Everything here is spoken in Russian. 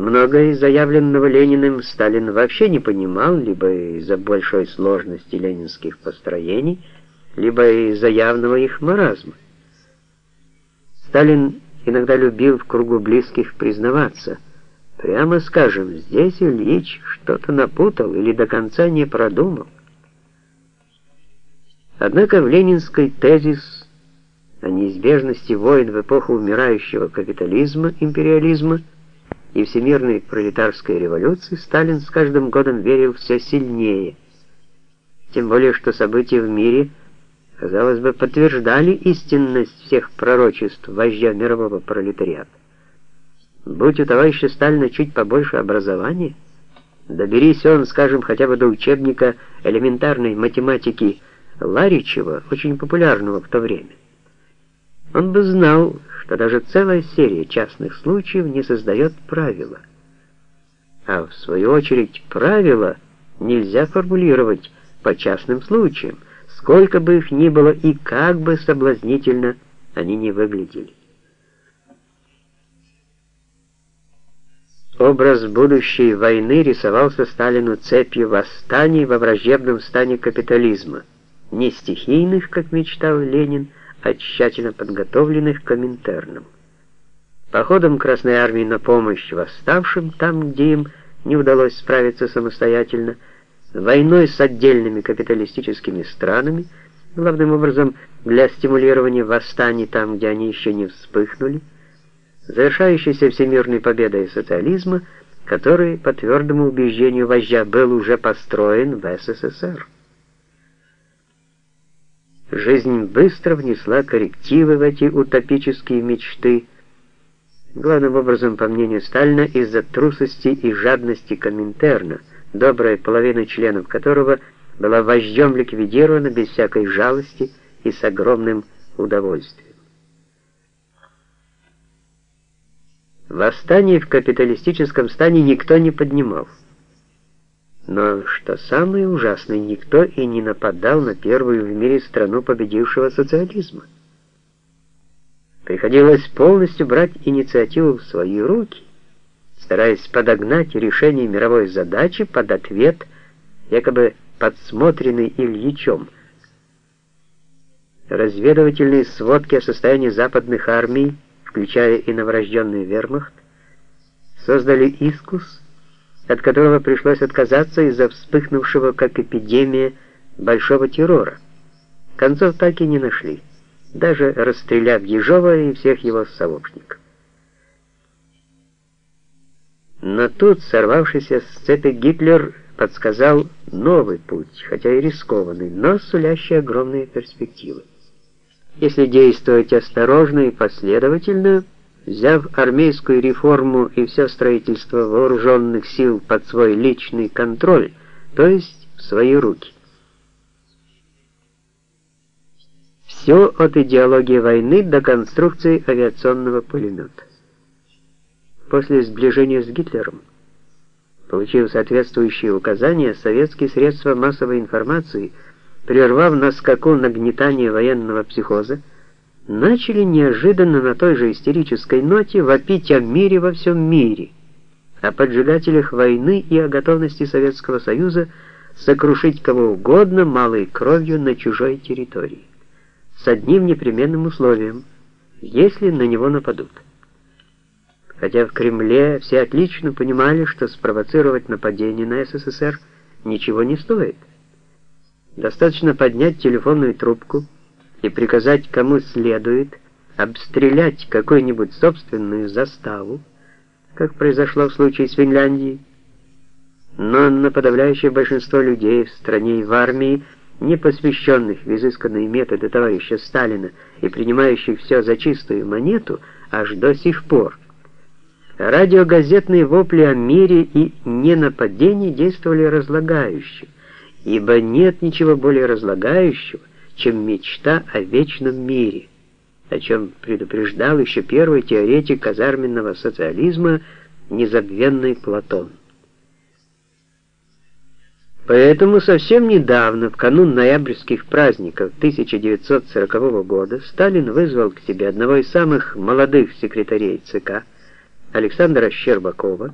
Многое из заявленного Лениным Сталин вообще не понимал, либо из-за большой сложности ленинских построений, либо из-за явного их маразма. Сталин иногда любил в кругу близких признаваться. Прямо скажем, здесь Ильич что-то напутал или до конца не продумал. Однако в ленинской тезис о неизбежности войн в эпоху умирающего капитализма, империализма и всемирной пролетарской революции Сталин с каждым годом верил все сильнее. Тем более, что события в мире, казалось бы, подтверждали истинность всех пророчеств вождя мирового пролетариата. Будь у товарища Сталина чуть побольше образования, доберись он, скажем, хотя бы до учебника элементарной математики Ларичева, очень популярного в то время. Он бы знал, что даже целая серия частных случаев не создает правила. А в свою очередь правила нельзя формулировать по частным случаям, сколько бы их ни было и как бы соблазнительно они не выглядели. Образ будущей войны рисовался Сталину цепью восстаний во враждебном стане капитализма, не стихийных, как мечтал Ленин, а тщательно подготовленных Коминтерном. Походом Красной Армии на помощь восставшим, там, где им не удалось справиться самостоятельно, войной с отдельными капиталистическими странами, главным образом для стимулирования восстаний там, где они еще не вспыхнули, завершающейся всемирной победой социализма, который, по твердому убеждению вождя, был уже построен в СССР. Жизнь быстро внесла коррективы в эти утопические мечты, главным образом, по мнению Сталина, из-за трусости и жадности Коминтерна, добрая половина членов которого была вождем ликвидирована без всякой жалости и с огромным удовольствием. Восстание в капиталистическом стане никто не поднимал. Но, что самое ужасное, никто и не нападал на первую в мире страну победившего социализма. Приходилось полностью брать инициативу в свои руки, стараясь подогнать решение мировой задачи под ответ, якобы подсмотренный Ильичом. Разведывательные сводки о состоянии западных армий, включая и новорожденный вермахт, создали искус, от которого пришлось отказаться из-за вспыхнувшего как эпидемия большого террора. Концов так и не нашли, даже расстреляв Ежова и всех его сообщников. Но тут сорвавшийся с цепи Гитлер подсказал новый путь, хотя и рискованный, но сулящий огромные перспективы. Если действовать осторожно и последовательно, взяв армейскую реформу и все строительство вооруженных сил под свой личный контроль, то есть в свои руки. Все от идеологии войны до конструкции авиационного пулемета. После сближения с Гитлером, получив соответствующие указания, советские средства массовой информации, прервав на скаку нагнетание военного психоза, начали неожиданно на той же истерической ноте вопить о мире во всем мире, о поджигателях войны и о готовности Советского Союза сокрушить кого угодно малой кровью на чужой территории, с одним непременным условием, если на него нападут. Хотя в Кремле все отлично понимали, что спровоцировать нападение на СССР ничего не стоит. Достаточно поднять телефонную трубку, и приказать кому следует обстрелять какую-нибудь собственную заставу, как произошло в случае с Финляндией, но на подавляющее большинство людей в стране и в армии, не посвященных в изысканные методы товарища Сталина и принимающих все за чистую монету, аж до сих пор. Радиогазетные вопли о мире и ненападении действовали разлагающе, ибо нет ничего более разлагающего, чем мечта о вечном мире, о чем предупреждал еще первый теоретик казарменного социализма незабвенный Платон. Поэтому совсем недавно, в канун ноябрьских праздников 1940 года, Сталин вызвал к себе одного из самых молодых секретарей ЦК, Александра Щербакова,